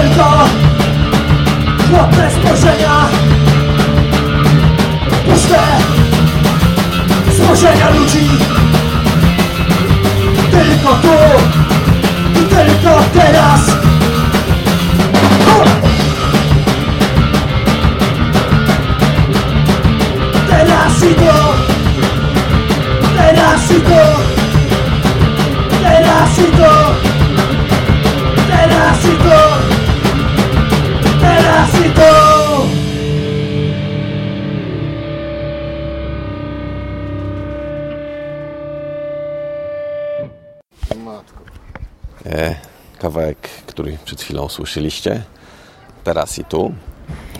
tylko chłopne spojrzenia. Puste spojrzenia ludzi. Tylko tu i tylko teraz. Teraz i tu Teraz i tu Teraz i tu Teraz i tu E, kawałek, który przed chwilą słyszeliście, teraz i tu,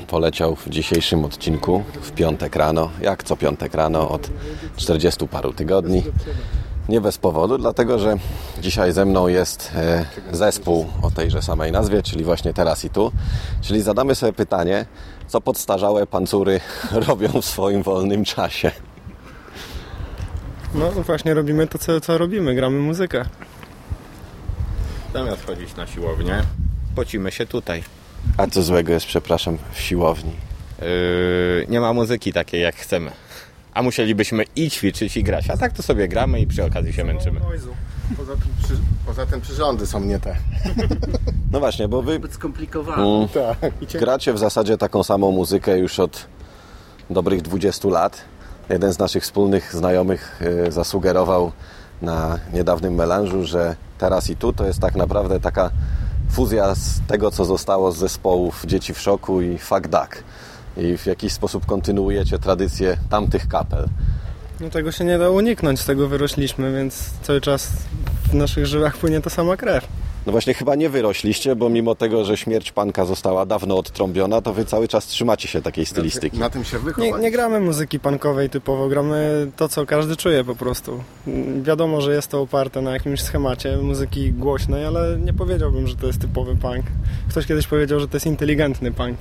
poleciał w dzisiejszym odcinku w piątek rano, jak co piątek rano od 40 paru tygodni. Nie bez powodu, dlatego że dzisiaj ze mną jest e, zespół o tejże samej nazwie, czyli właśnie teraz i tu. Czyli zadamy sobie pytanie, co podstarzałe pancury robią w swoim wolnym czasie. No właśnie robimy to, co, co robimy, gramy muzykę. Zamiast chodzić na siłownię, pocimy się tutaj. A co złego jest, przepraszam, w siłowni? Yy, nie ma muzyki takiej jak chcemy. A musielibyśmy i ćwiczyć i grać. A tak to sobie gramy i przy okazji się męczymy. Poza tym, przy, poza tym przyrządy są nie te. No właśnie, bo wy Zbyt skomplikowane. mm, Tak. gracie w zasadzie taką samą muzykę już od dobrych 20 lat. Jeden z naszych wspólnych znajomych e, zasugerował na niedawnym melanżu, że teraz i tu to jest tak naprawdę taka fuzja z tego, co zostało z zespołów Dzieci w Szoku i Fuck Duck. I w jakiś sposób kontynuujecie tradycję tamtych kapel. No tego się nie da uniknąć, z tego wyrośliśmy, więc cały czas w naszych żyłach płynie ta sama krew. No właśnie chyba nie wyrośliście, bo mimo tego, że śmierć panka została dawno odtrąbiona, to wy cały czas trzymacie się takiej stylistyki. Na tym się Nie, wychowaliśmy. nie gramy muzyki punkowej typowo, gramy to, co każdy czuje po prostu. Wiadomo, że jest to oparte na jakimś schemacie muzyki głośnej, ale nie powiedziałbym, że to jest typowy punk. Ktoś kiedyś powiedział, że to jest inteligentny punk.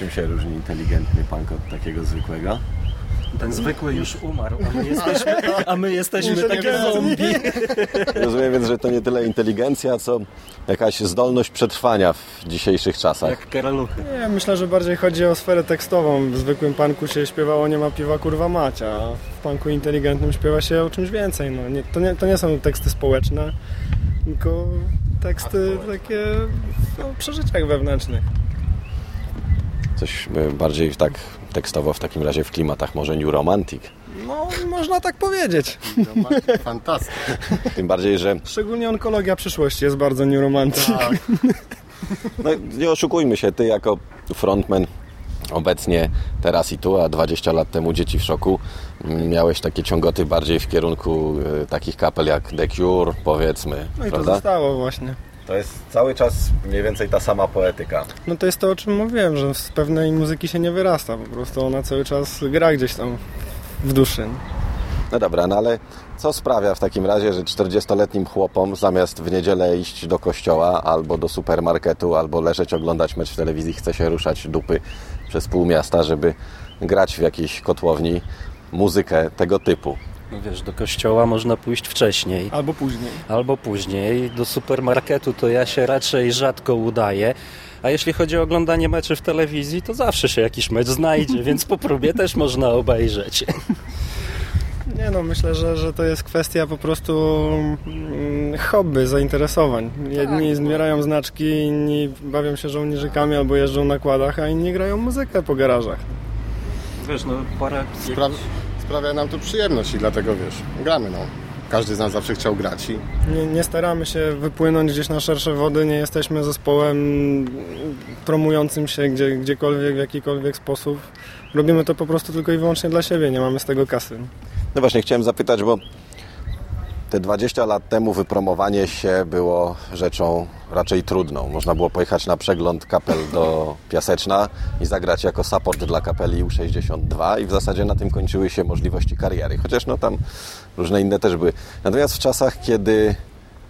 Czym się różni inteligentny punk od takiego zwykłego? Ten zwykły już umarł, a my jesteśmy, a my jesteśmy takie zombie. Rozumiem więc, że to nie tyle inteligencja, co jakaś zdolność przetrwania w dzisiejszych czasach. Jak karaluchy. Nie, myślę, że bardziej chodzi o sferę tekstową. W zwykłym punku się śpiewało nie ma piwa, kurwa macia, a w punku inteligentnym śpiewa się o czymś więcej. No, nie, to, nie, to nie są teksty społeczne, tylko teksty takie no, o przeżyciach wewnętrznych. Coś e, bardziej tak tekstowo w takim razie w klimatach może New Romantic. No, można tak powiedzieć. Fantastycznie. Tym bardziej, że Szczególnie onkologia przyszłości jest bardzo new romantic. no, nie oszukujmy się, ty jako frontman obecnie teraz i tu, a 20 lat temu Dzieci w Szoku m, miałeś takie ciągoty bardziej w kierunku e, takich kapel jak The Cure, powiedzmy, No i to prawda? zostało właśnie. To jest cały czas mniej więcej ta sama poetyka. No to jest to, o czym mówiłem, że z pewnej muzyki się nie wyrasta. Po prostu ona cały czas gra gdzieś tam w duszy. No dobra, no ale co sprawia w takim razie, że 40-letnim chłopom zamiast w niedzielę iść do kościoła albo do supermarketu, albo leżeć oglądać mecz w telewizji, chce się ruszać dupy przez pół miasta, żeby grać w jakiejś kotłowni muzykę tego typu? No wiesz, do kościoła można pójść wcześniej Albo później. albo później. Do supermarketu to ja się raczej rzadko udaję. A jeśli chodzi o oglądanie meczy w telewizji, to zawsze się jakiś mecz znajdzie, więc po próbie też można obejrzeć. Nie no, myślę, że, że to jest kwestia po prostu mm, hobby, zainteresowań. Jedni zbierają znaczki, inni bawią się żołnierzykami albo jeżdżą na kładach, a inni grają muzykę po garażach. Wiesz, no parę... Spra- sprawia nam to przyjemność i dlatego wiesz, gramy no. Każdy z nas zawsze chciał grać i Nie, nie staramy się wypłynąć gdzieś na szersze wody, nie jesteśmy zespołem promującym się gdzie, gdziekolwiek, w jakikolwiek sposób. Robimy to po prostu tylko i wyłącznie dla siebie, nie mamy z tego kasy. No właśnie, chciałem zapytać, bo te 20 lat temu wypromowanie się było rzeczą raczej trudną. Można było pojechać na przegląd kapel do Piaseczna i zagrać jako support dla kapeli U62 i w zasadzie na tym kończyły się możliwości kariery. Chociaż no tam różne inne też były. Natomiast w czasach, kiedy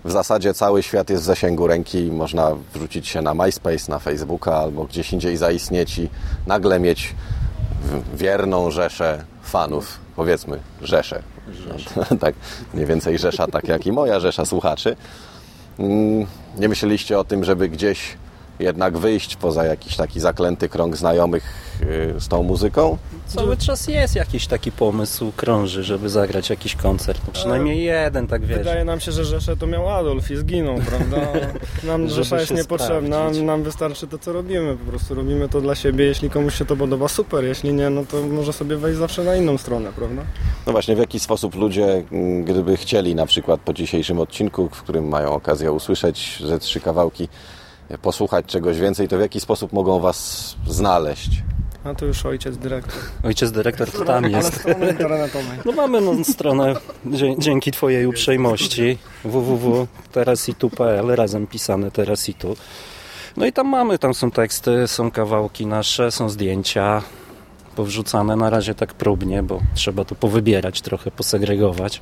w zasadzie cały świat jest w zasięgu ręki i można wrzucić się na MySpace, na Facebooka albo gdzieś indziej zaistnieć i nagle mieć wierną rzeszę fanów, powiedzmy rzeszę. No, tak, mniej więcej rzesza, tak jak i moja rzesza słuchaczy. Mm, Nie myśleliście o tym, żeby gdzieś jednak wyjść poza jakiś taki zaklęty krąg znajomych yy, z tą muzyką? Cały czas jest jakiś taki pomysł, krąży, żeby zagrać jakiś koncert. No przynajmniej jeden, tak wiesz. Wydaje nam się, że Rzeszę to miał Adolf i zginął, prawda? Nam Rzesza jest niepotrzebna, sprawdzić. nam wystarczy to, co robimy. Po prostu robimy to dla siebie. Jeśli komuś się to podoba, super. Jeśli nie, no to może sobie wejść zawsze na inną stronę, prawda? No właśnie, w jaki sposób ludzie, mm, gdyby chcieli na przykład po dzisiejszym odcinku, w którym mają okazję usłyszeć ze trzy kawałki, posłuchać czegoś więcej, to w jaki sposób mogą Was znaleźć? A to już ojciec dyrektor. Ojciec dyrektor to tam jest. No mamy no, stronę dzięki Twojej uprzejmości www.terasitu.pl razem pisane terasitu. No i tam mamy, tam są teksty, są kawałki nasze, są zdjęcia powrzucane na razie tak próbnie, bo trzeba to powybierać trochę, posegregować.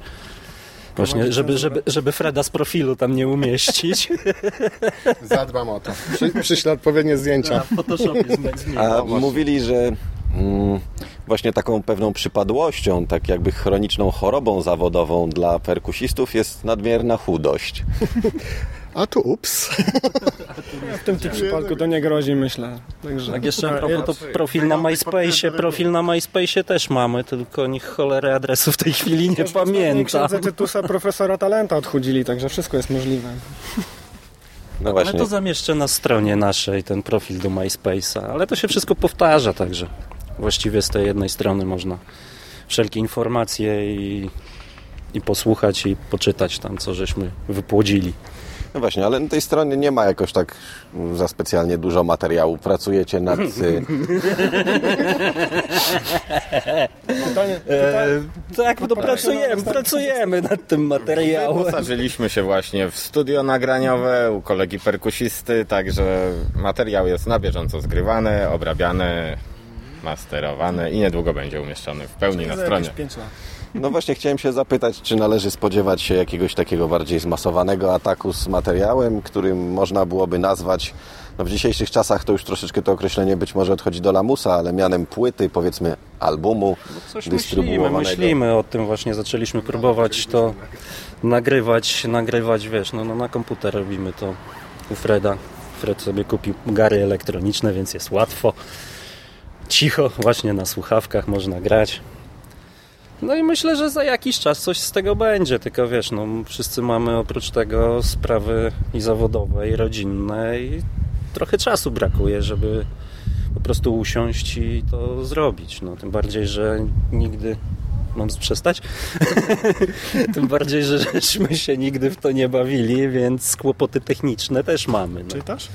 Właśnie, żeby, żeby, żeby Freda z profilu tam nie umieścić. Zadbam o to. Przy, przyślę odpowiednie zdjęcia. Photoshopie A mówili, że mm, właśnie taką pewną przypadłością, tak jakby chroniczną chorobą zawodową dla perkusistów jest nadmierna chudość. A tu ups. W tym tym przypadku to nie grozi, myślę. Także, Tak jeszcze a propos, to profil na MySpace, profil na MySpace też mamy, tylko niech cholery adresu w tej chwili nie pamięta. Księdza Tytusa profesora talenta odchudzili, także wszystko jest możliwe. No Ale właśnie, to zamieszczę na stronie naszej ten profil do MySpace'a, ale to się wszystko powtarza, także właściwie z tej jednej strony można wszelkie informacje i, i posłuchać i poczytać tam, co żeśmy wypłodzili. No właśnie, ale na tej stronie nie ma jakoś tak za specjalnie dużo materiału. Pracujecie nad... Pytanie, tak, no pracujemy, pracujemy nad tym materiałem. Wyposażyliśmy się właśnie w studio nagraniowe u kolegi perkusisty, także materiał jest na bieżąco zgrywany, obrabiany, masterowany i niedługo będzie umieszczony w pełni na stronie. jakieś 5 lat. No właśnie chciałem się zapytać, czy należy spodziewać się jakiegoś takiego bardziej zmasowanego ataku z materiałem, którym można byłoby nazwać, no w dzisiejszych czasach to już troszeczkę to określenie być może odchodzi do lamusa, ale mianem płyty, powiedzmy albumu Coś myślimy, dystrybuowanego. myślimy o tym właśnie, zaczęliśmy próbować to nagrywać, nagrywać, wiesz, no, no na komputer robimy to u Freda. Fred sobie kupił gary elektroniczne, więc jest łatwo. Cicho, właśnie na słuchawkach można grać. No i myślę, że za jakiś czas coś z tego będzie, tylko wiesz, no wszyscy mamy oprócz tego sprawy i zawodowe, i rodzinne i trochę czasu brakuje, żeby po prostu usiąść i to zrobić. No, tym bardziej, że nigdy mam przestać. tym bardziej, że żeśmy się nigdy w to nie bawili, więc kłopoty techniczne też mamy. No. Czytasz?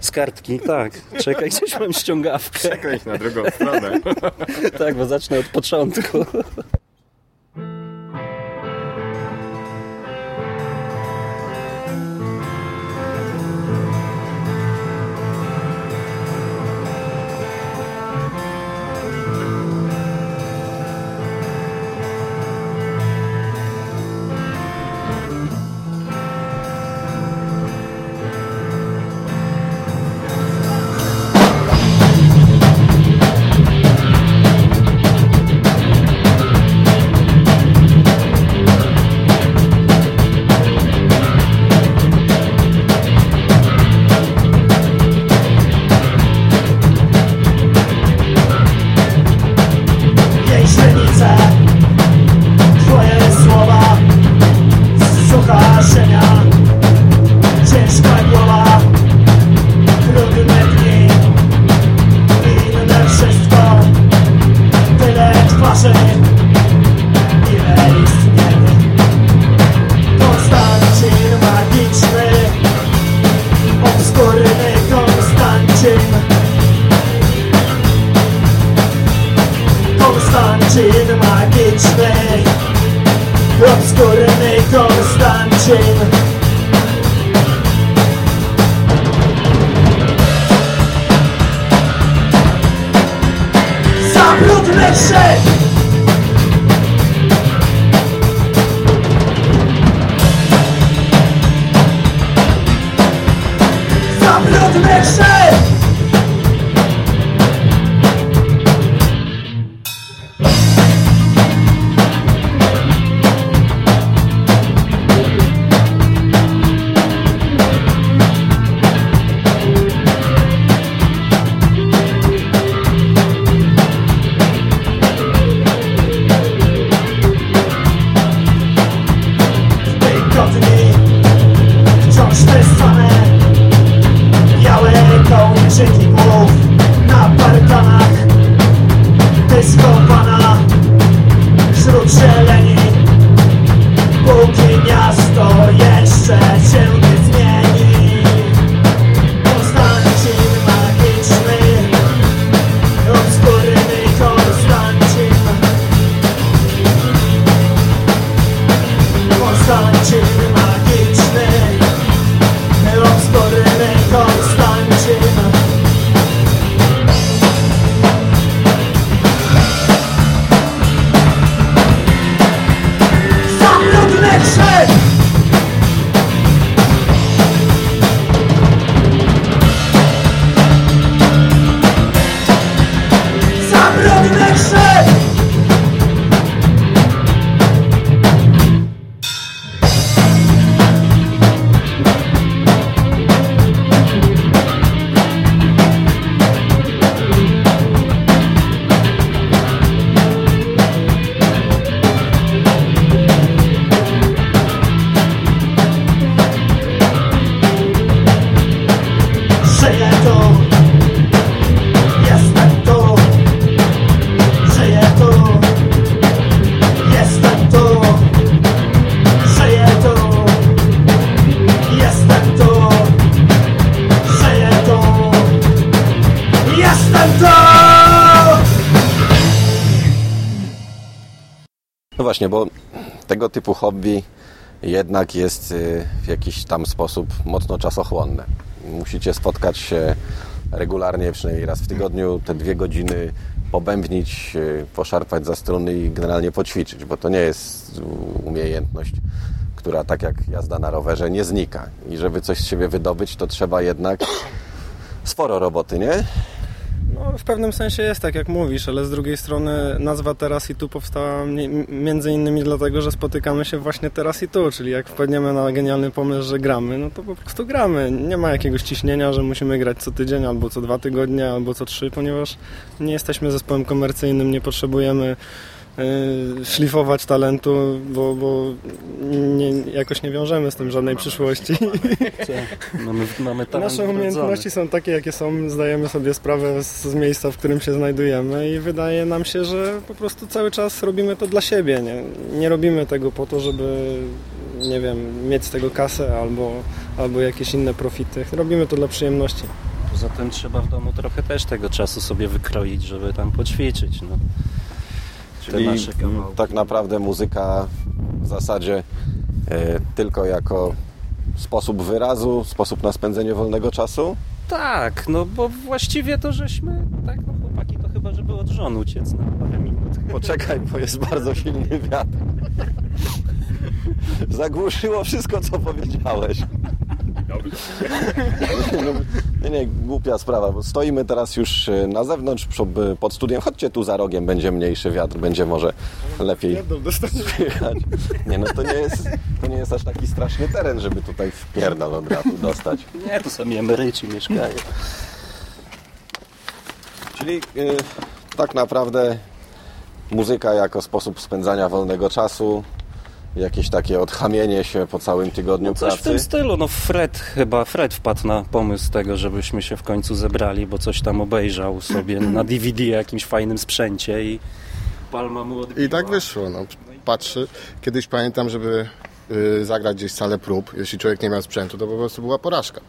Z kartki, tak. Czekaj, gdzieś mam ściągawkę. Przekręć na drugą stronę. Tak, bo zacznę od początku. this shit właśnie, bo tego typu hobby jednak jest y, w jakiś tam sposób mocno czasochłonne. Musicie spotkać się regularnie, przynajmniej raz w tygodniu, te dwie godziny pobębnić, y, poszarpać za struny i generalnie poćwiczyć, bo to nie jest umiejętność, która tak jak jazda na rowerze nie znika. I żeby coś z siebie wydobyć, to trzeba jednak sporo roboty, nie? No, w pewnym sensie jest tak, jak mówisz, ale z drugiej strony nazwa Teraz i Tu powstała między innymi dlatego, że spotykamy się właśnie teraz i tu, czyli jak wpadniemy na genialny pomysł, że gramy, no to po prostu gramy. Nie ma jakiegoś ciśnienia, że musimy grać co tydzień, albo co dwa tygodnie, albo co trzy, ponieważ nie jesteśmy zespołem komercyjnym, nie potrzebujemy szlifować talentu, bo, bo nie, jakoś nie wiążemy z tym żadnej przyszłości. Mamy, mamy talent Nasze umiejętności są takie, jakie są. Zdajemy sobie sprawę z, z miejsca, w którym się znajdujemy i wydaje nam się, że po prostu cały czas robimy to dla siebie. Nie, nie robimy tego po to, żeby nie wiem, mieć z tego kasę albo, albo jakieś inne profity. Robimy to dla przyjemności. Poza tym trzeba w domu trochę też tego czasu sobie wykroić, żeby tam poćwiczyć. No. Czyli tak naprawdę muzyka w zasadzie e, tylko jako sposób wyrazu, sposób na spędzenie wolnego czasu. Tak, no bo właściwie to żeśmy, tak no chłopaki to chyba, żeby od żon uciec na parę minut. Poczekaj, bo jest bardzo silny wiatr. Zagłuszyło wszystko, co powiedziałeś. Nie, nie, głupia sprawa, bo stoimy teraz już e, na zewnątrz przy- pod studiem. Chodźcie tu za rogiem, będzie mniejszy wiatr, będzie może lepiej słychać. Nie, no to nie jest, to nie jest aż taki straszny teren, żeby tutaj wpierdol od razu dostać. Nie, tu sami emeryci mieszkają. Czyli y, tak naprawdę muzyka jako sposób spędzania wolnego czasu, jakieś takie odchamienie się po całym tygodniu Coś w pracy. tym stylu, no Fred chyba, Fred wpadł na pomysł tego, żebyśmy się w końcu zebrali, bo coś tam obejrzał sobie na DVD jakimś fajnym sprzęcie i palma mu odbiła. I tak wyszło. No. Patrzy. Kiedyś pamiętam, żeby y, zagrać gdzieś salę prób, jeśli człowiek nie miał sprzętu, to po prostu była porażka.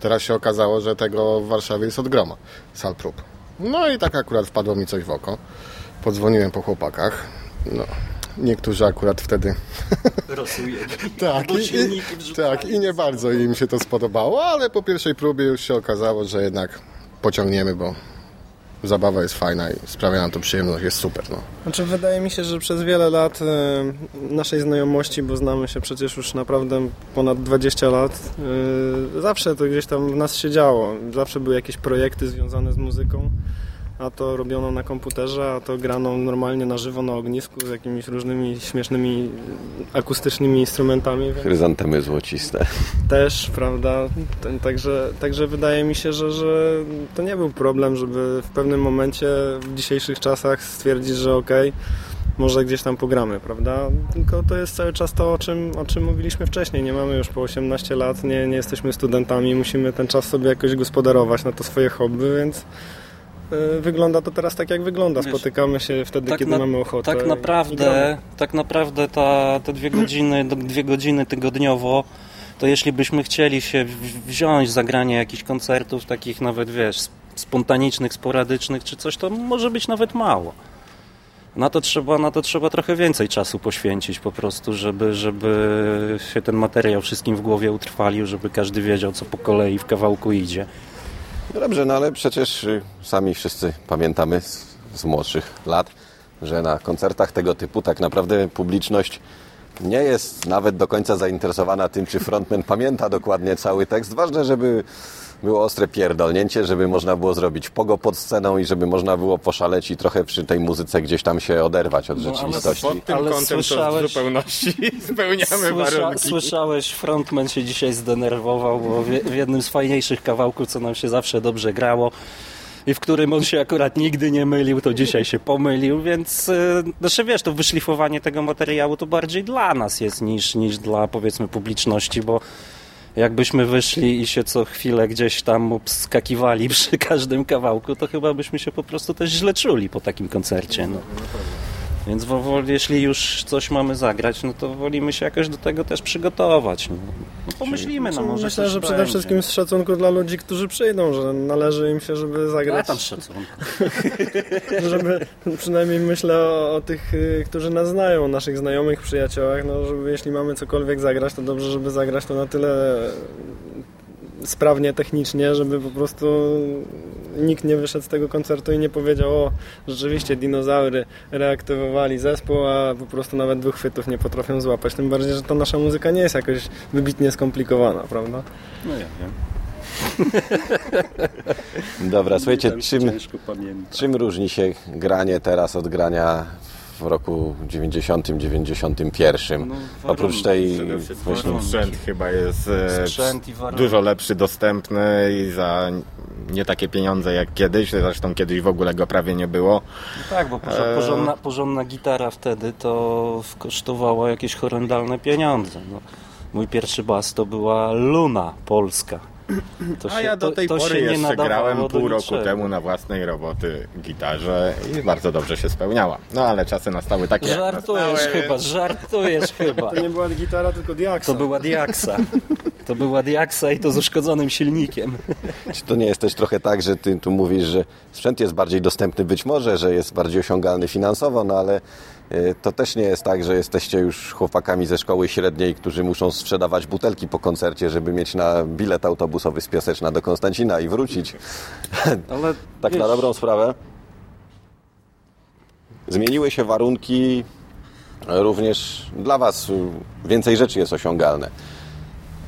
Teraz się okazało, że tego w Warszawie jest od groma, sal prób. No i tak akurat wpadło mi coś w oko. Podzwoniłem po chłopakach. No, niektórzy akurat wtedy Rosuje. tak, i, i, tak, i nie bardzo im się to spodobało, ale po pierwszej próbie już się okazało, że jednak pociągniemy, bo zabawa jest fajna i sprawia nam to przyjemność, jest super. No. Znaczy wydaje mi się, że przez wiele lat e, naszej znajomości, bo znamy się przecież już naprawdę ponad 20 lat, e, zawsze to gdzieś tam w nas się działo. Zawsze były jakieś projekty związane z muzyką, a to robiono na komputerze, a to grano normalnie na żywo na ognisku z jakimiś różnymi śmiesznymi akustycznymi instrumentami. Chryzantemy złociste. też, prawda? Także, także wydaje mi się, że, że to nie był problem, żeby w pewnym momencie w dzisiejszych czasach stwierdzić, że okej, może gdzieś tam pogramy, prawda? Tylko to jest cały czas to, o czym, o czym mówiliśmy wcześniej. Nie mamy już po 18 lat, nie, nie jesteśmy studentami, musimy ten czas sobie jakoś gospodarować na to swoje hobby, więc wygląda to teraz tak, jak wygląda. Spotykamy się wtedy, tak kiedy na- mamy ochotę. Tak naprawdę, tak naprawdę ta, te dwie godziny, dwie godziny tygodniowo, to jeśli byśmy chcieli się wziąć za granie jakichś koncertów, takich nawet, wiesz, sp- spontanicznych, sporadycznych czy coś, to może być nawet mało. Na to trzeba, na to trzeba trochę więcej czasu poświęcić po prostu, żeby, żeby się ten materiał wszystkim w głowie utrwalił, żeby każdy wiedział, co po kolei w kawałku idzie. Dobrze, no ale przecież y, sami wszyscy pamiętamy z, z młodszych lat, że na koncertach tego typu tak naprawdę publiczność nie jest nawet do końca zainteresowana tym, czy frontman pamięta dokładnie cały tekst. Ważne, żeby było ostre pierdolnięcie, żeby można było zrobić pogo pod sceną i żeby można było poszaleć i trochę przy tej muzyce gdzieś tam się oderwać od No, ale rzeczywistości. Pod tym Ale kątem to słyszałeś- w zupełności spełniamy Słysza, warunki. słyszałeś, frontman się dzisiaj zdenerwował, bo w, w jednym z fajniejszych kawałków, co nam się zawsze dobrze grało i w którym on się akurat nigdy nie mylił, to dzisiaj się pomylił, więc e, znaczy wiesz, to wyszlifowanie tego materiału to bardziej dla nas jest niż, niż dla powiedzmy publiczności, bo jakbyśmy wyszli i się co chwilę gdzieś tam obskakiwali przy każdym kawałku, to chyba byśmy się po prostu też źle czuli po takim koncercie. No. Więc jeśli już coś mamy zagrać, no to wolimy się jakoś do tego też przygotować. No, no pomyślimy, no może Myślę, że przede będzie. wszystkim z szacunku dla ludzi, którzy przyjdą, że należy im się, żeby Ja zagrać. tam szacunku. żeby przynajmniej myślę o, o tych, y, którzy nas znają, o naszych znajomych, przyjaciołach, no żeby jeśli mamy cokolwiek zagrać, to dobrze, żeby zagrać to na tyle sprawnie technicznie, żeby po prostu nikt nie wyszedł z tego koncertu i nie powiedział, o rzeczywiście dinozaury reaktywowali zespół, a po prostu nawet dwóch chwytów nie potrafią złapać. Tym bardziej, że ta nasza muzyka nie jest jakoś wybitnie skomplikowana, prawda? No ja wiem. Dobra, słuchajcie, czym, czym różni się granie teraz od grania w roku 90-91? No, Oprócz tej właśnie sprzęt chyba jest e, Sprzęt dużo lepszy, dostępny i za nie takie pieniądze jak kiedyś. Zresztą kiedyś w ogóle go prawie nie było. No tak, bo Eee. porządna, porządna gitara wtedy to kosztowała jakieś horrendalne pieniądze. No. Mój pierwszy bas to była Luna polska. To A ja do tej to, to pory się nie jeszcze grałem pół roku niczego. temu na własnej roboty gitarze i bardzo dobrze się spełniała. No ale czasy nastały takie. Żartujesz nastały. chyba, żartujesz chyba. To nie była gitara, tylko diaksa. To była Diaksa. To była Diaksa i to z uszkodzonym silnikiem. Czy to nie jest też trochę tak, że ty tu mówisz, że sprzęt jest bardziej dostępny być może, że jest bardziej osiągalny finansowo, no ale e, to też nie jest tak, że jesteście już chłopakami ze szkoły średniej, którzy muszą sprzedawać butelki po koncercie, żeby mieć na bilet autobusowy z Piaseczna do Konstancina i wrócić. Ale Tak wiesz, na dobrą sprawę. Zmieniły się warunki również dla Was. Więcej rzeczy jest osiągalne.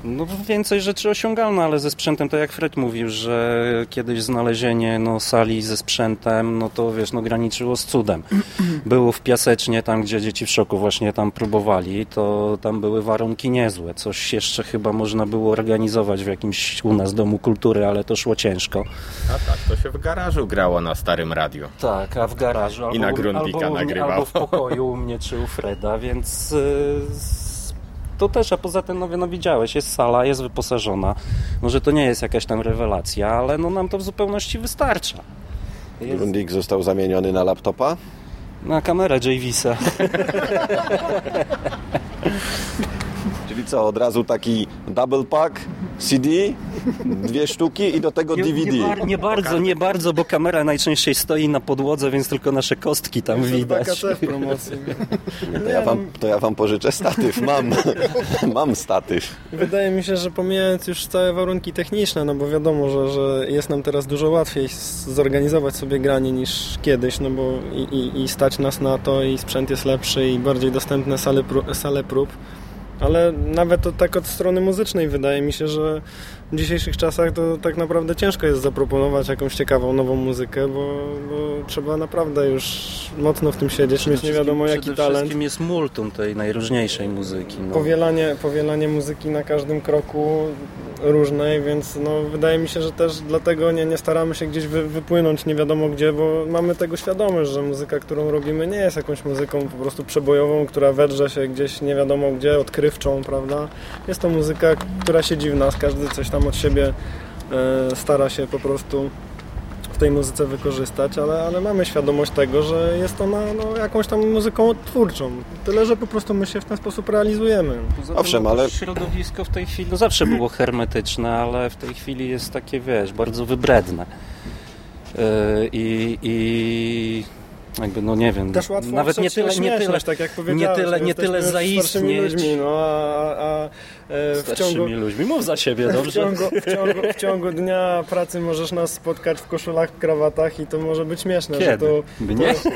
No więcej rzeczy osiągalne, ale ze sprzętem, to jak Fred mówił, że kiedyś znalezienie no, sali ze sprzętem, no to wiesz, no graniczyło z cudem. Było w Piasecznie, tam gdzie dzieci w szoku właśnie tam próbowali, to tam były warunki niezłe. Coś jeszcze chyba można było organizować w jakimś u nas domu kultury, ale to szło ciężko. A tak, to się w garażu grało na starym radiu. Tak, a w garażu albo, na Grundlika albo, u mnie- nagrywał. albo w pokoju u mnie czy u Freda, więc y, s- to też, a poza tym, no, no widziałeś, jest sala, jest wyposażona. Może to nie jest jakaś tam rewelacja, ale no nam to w zupełności wystarcza. Jest Grundig został zamieniony na laptopa. na kamerę Javisa. Czyli co, od razu taki double pack, CD, dwie sztuki i do tego Nie, DVD. nie, bar, nie bardzo, nie bardzo, bo kamera najczęściej stoi na podłodze, więc tylko nasze kostki tam widać. PKC w promocji. To ja, wam, to ja wam pożyczę statyw, mam, mam statyw. Wydaje mi się, że pomijając już całe warunki techniczne, no bo wiadomo, że, że jest nam teraz dużo łatwiej zorganizować sobie granie niż kiedyś, no bo i, i, i stać nas na to i sprzęt jest lepszy i bardziej dostępne sale, pró- sale prób. Ale nawet to tak od strony muzycznej wydaje mi się, że w dzisiejszych czasach to tak naprawdę ciężko jest zaproponować jakąś ciekawą nową muzykę, bo, bo trzeba naprawdę już mocno w tym siedzieć, mieć nie wiadomo jaki Przede talent. wszystkim jest multum tej najróżniejszej muzyki. No. powielanie, powielanie muzyki na każdym kroku różnej, więc no, wydaje mi się, że też dlatego nie, nie staramy się gdzieś wy, wypłynąć nie wiadomo gdzie, bo mamy tego świadomość, że muzyka, którą robimy nie jest jakąś muzyką po prostu przebojową, która wedrze się gdzieś nie wiadomo gdzie, odkrywczą, prawda? Jest to muzyka, która siedzi w nas, każdy coś tam od siebie e, stara się po prostu w tej muzyce wykorzystać, ale, ale mamy świadomość tego, że jest ona no, jakąś tam muzyką odtwórczą. Tyle, że po prostu my się w ten sposób realizujemy. Poza Owszem, ale- Środowisko w tej chwili no, zawsze było hermetyczne, ale w tej chwili jest takie, wiesz, bardzo wybredne. Yy, I, i jakby, no nie wiem, Też łatwo nawet nie tyle, nie tyle, tak jak nie tyle, nie tyle zaistnieć ludźmi, no, a, a, e, w ciągu, ludźmi. Mów za siebie, w, dobrze? ciągu, w, ciągu, w ciągu dnia pracy możesz nas spotkać w koszulach, krawatach i to może być śmieszne. Że Kiedy? to, Mnie? To,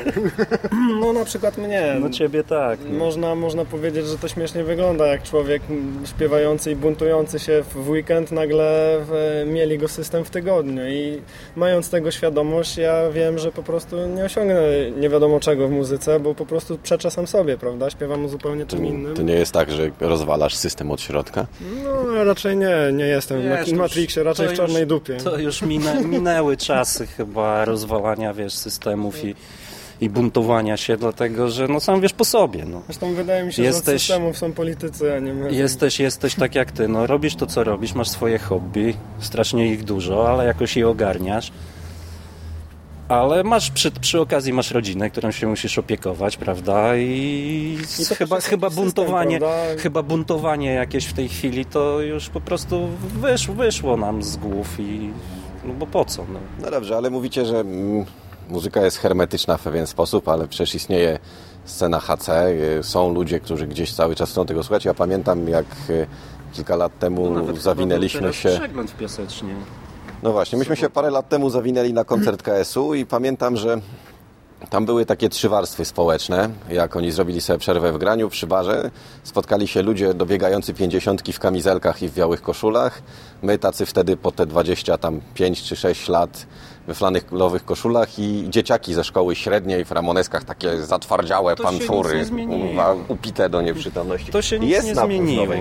no na przykład mnie. No ciebie tak. No. Można, można powiedzieć, że to śmiesznie wygląda, jak człowiek śpiewający i buntujący się w weekend nagle w, mieli go system w tygodniu i mając tego świadomość, ja wiem, że po prostu nie osiągnę nie wiadomo czego w muzyce, bo po prostu przeczę sam sobie, prawda? Śpiewam o zupełnie czym innym. To nie jest tak, że rozwalasz system od środka? No raczej nie, nie jestem w Wiesz, już- Matrixie, raczej w czarnej już- dupie. To już minę, minęły czasy chyba rozwalania, wiesz, systemów i, i buntowania się, dlatego że, no sam wiesz po sobie, no. Zresztą wydaje mi się, Jesteś- że od systemów są politycy, a nie my. Jesteś, jesteś tak jak ty, no robisz to co robisz, masz swoje hobby, strasznie ich dużo, ale jakoś je ogarniasz. Ale masz przy, przy okazji masz rodzinę, którą się musisz opiekować, prawda? I, I to chyba, chyba system, buntowanie, prawda? chyba buntowanie jakieś w tej chwili to już po prostu wysz, wyszło nam z głów i no bo po co? No. No dobrze, ale mówicie, że mm, muzyka jest hermetyczna w pewien sposób, ale przecież istnieje scena HC. y, Są ludzie, którzy gdzieś cały czas chcą tego słuchać. Ja pamiętam, jak y, kilka lat temu No, zawinęliśmy się... w piosecznie. No właśnie, myśmy się parę lat temu zawinęli na koncert KS-u i pamiętam, że tam były takie trzy warstwy społeczne. Jak oni zrobili sobie przerwę w graniu przy barze, spotkali się ludzie dobiegający pięćdziesiątki w kamizelkach i w białych koszulach. My tacy wtedy po te 20 tam 5 czy 6 lat we flanelowych koszulach i dzieciaki ze szkoły średniej w ramoneskach takie zatwardziałe To kurwa, upite do nieprzytomności. To się nic jest nie zmieniło.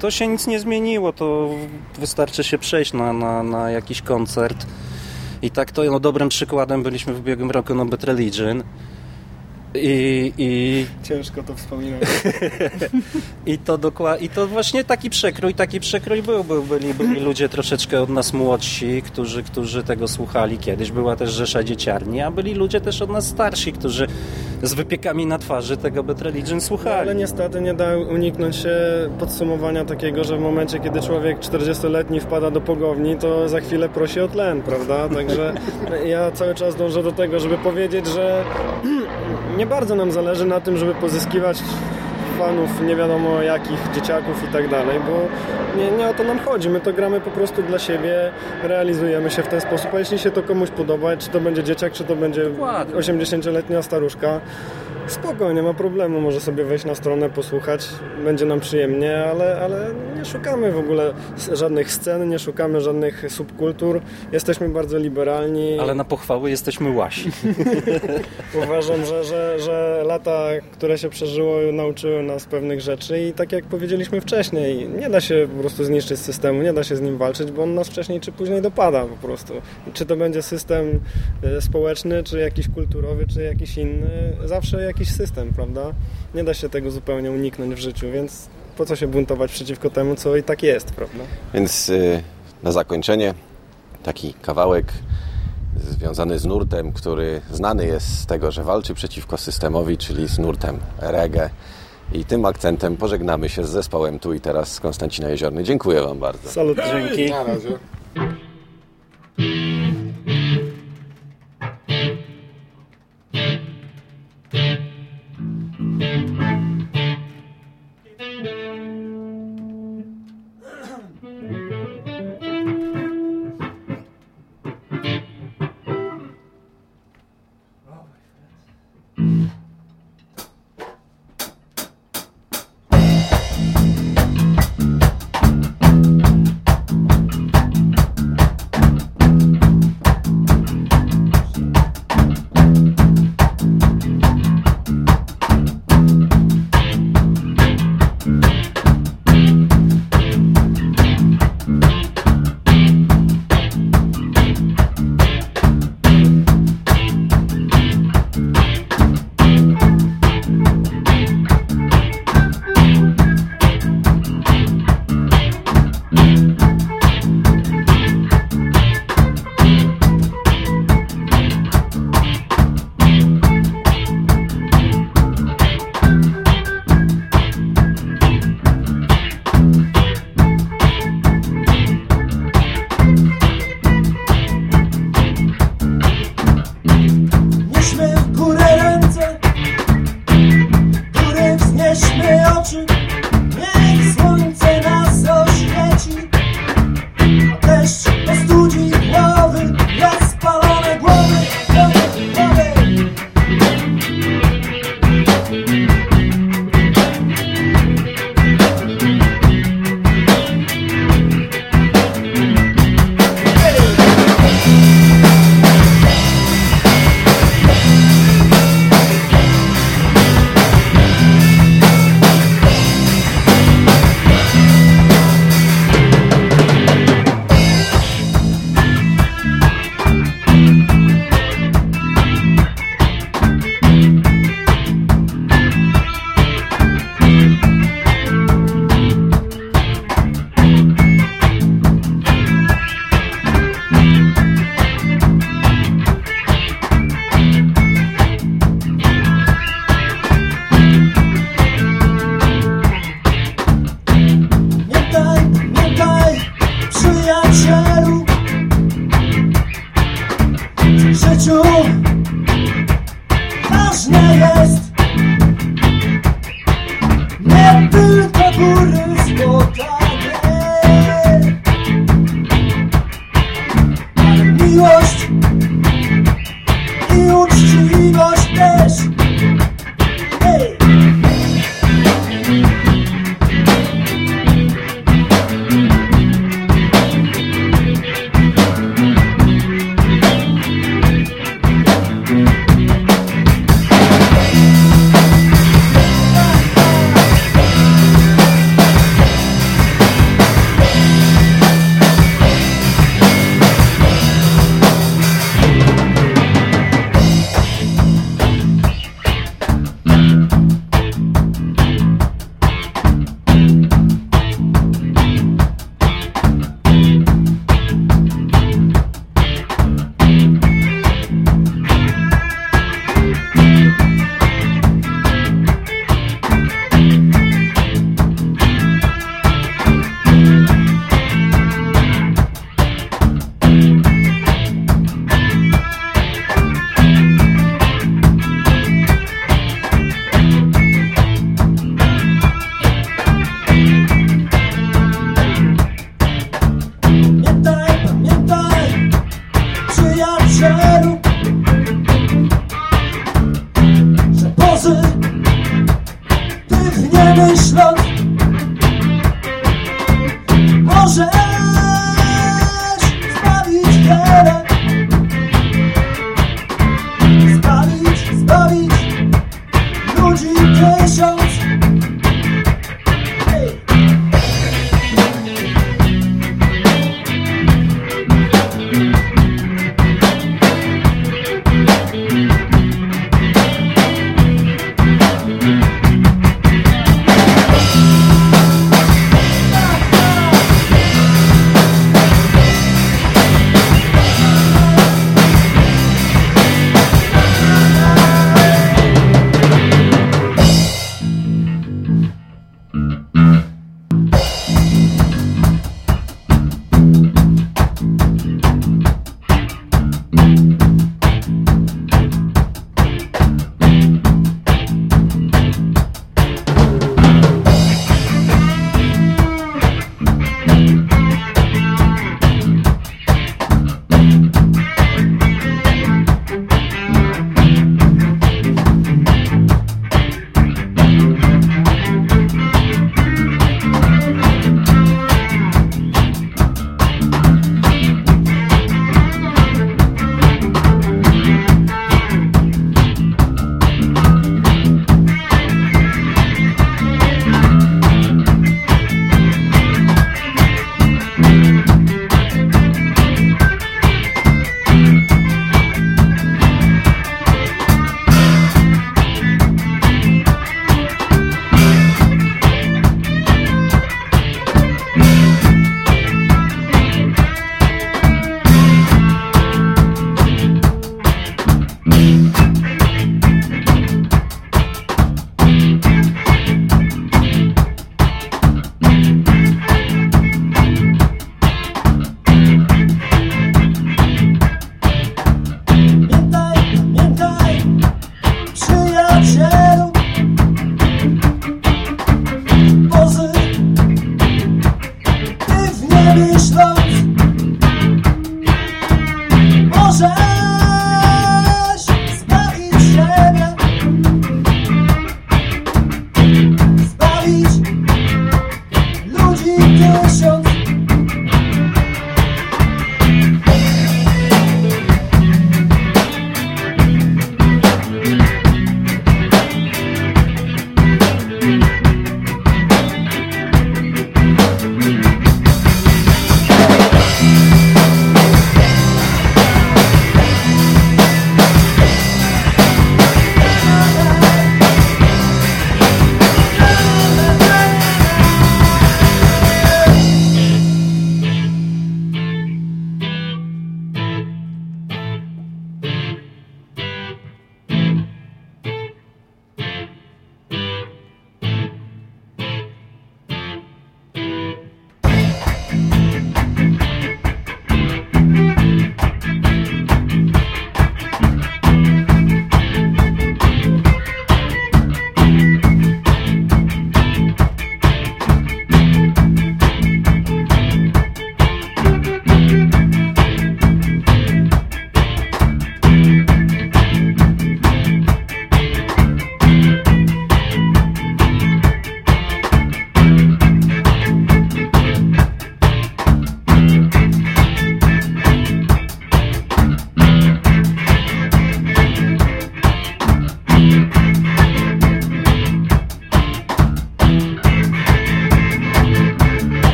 To się nic nie zmieniło, to wystarczy się przejść na, na, na jakiś koncert. I tak to no, dobrym przykładem byliśmy w ubiegłym roku na Bad Religion. I, i, Ciężko to wspominać. i, to dokła- I to właśnie taki przekrój, taki przekrój był. był byli, byli ludzie troszeczkę od nas młodsi, którzy, którzy tego słuchali kiedyś. Była też Rzesza Dzieciarni, a byli ludzie też od nas starsi, którzy z wypiekami na twarzy tego Bad Religion słuchali. Ale niestety nie da uniknąć się podsumowania takiego, że w momencie, kiedy człowiek 40-letni wpada do pogowni, to za chwilę prosi o tlen, prawda? Także ja cały czas dążę do tego, żeby powiedzieć, że nie bardzo nam zależy na tym, żeby pozyskiwać fanów nie wiadomo jakich, dzieciaków i tak dalej, bo nie, nie o to nam chodzi. My to gramy po prostu dla siebie, realizujemy się w ten sposób, a jeśli się to komuś podoba, czy to będzie dzieciak, czy to będzie Dokładnie. 80-letnia staruszka, spoko, nie ma problemu, może sobie wejść na stronę, posłuchać, będzie nam przyjemnie, ale, ale nie szukamy w ogóle żadnych scen, nie szukamy żadnych subkultur, jesteśmy bardzo liberalni. Ale na pochwały jesteśmy łasi. Uważam, że, że, że lata, które się przeżyło, nauczyły nas pewnych rzeczy i tak jak powiedzieliśmy wcześniej, nie da się po prostu zniszczyć systemu, nie da się z nim walczyć, bo on nas wcześniej czy później dopada po prostu. Czy to będzie system e, społeczny, czy jakiś kulturowy, czy jakiś inny, zawsze jakiś system, prawda? Nie da się tego zupełnie uniknąć w życiu, więc po co się buntować przeciwko temu, co i tak jest, prawda? Więc y, na zakończenie taki kawałek związany z nurtem, który znany jest z tego, że walczy przeciwko systemowi, czyli z nurtem reggae. I tym akcentem pożegnamy się z zespołem tu i teraz z Konstancina Jeziorny. Dziękuję Wam bardzo. Salut. Dzięki. Na razie.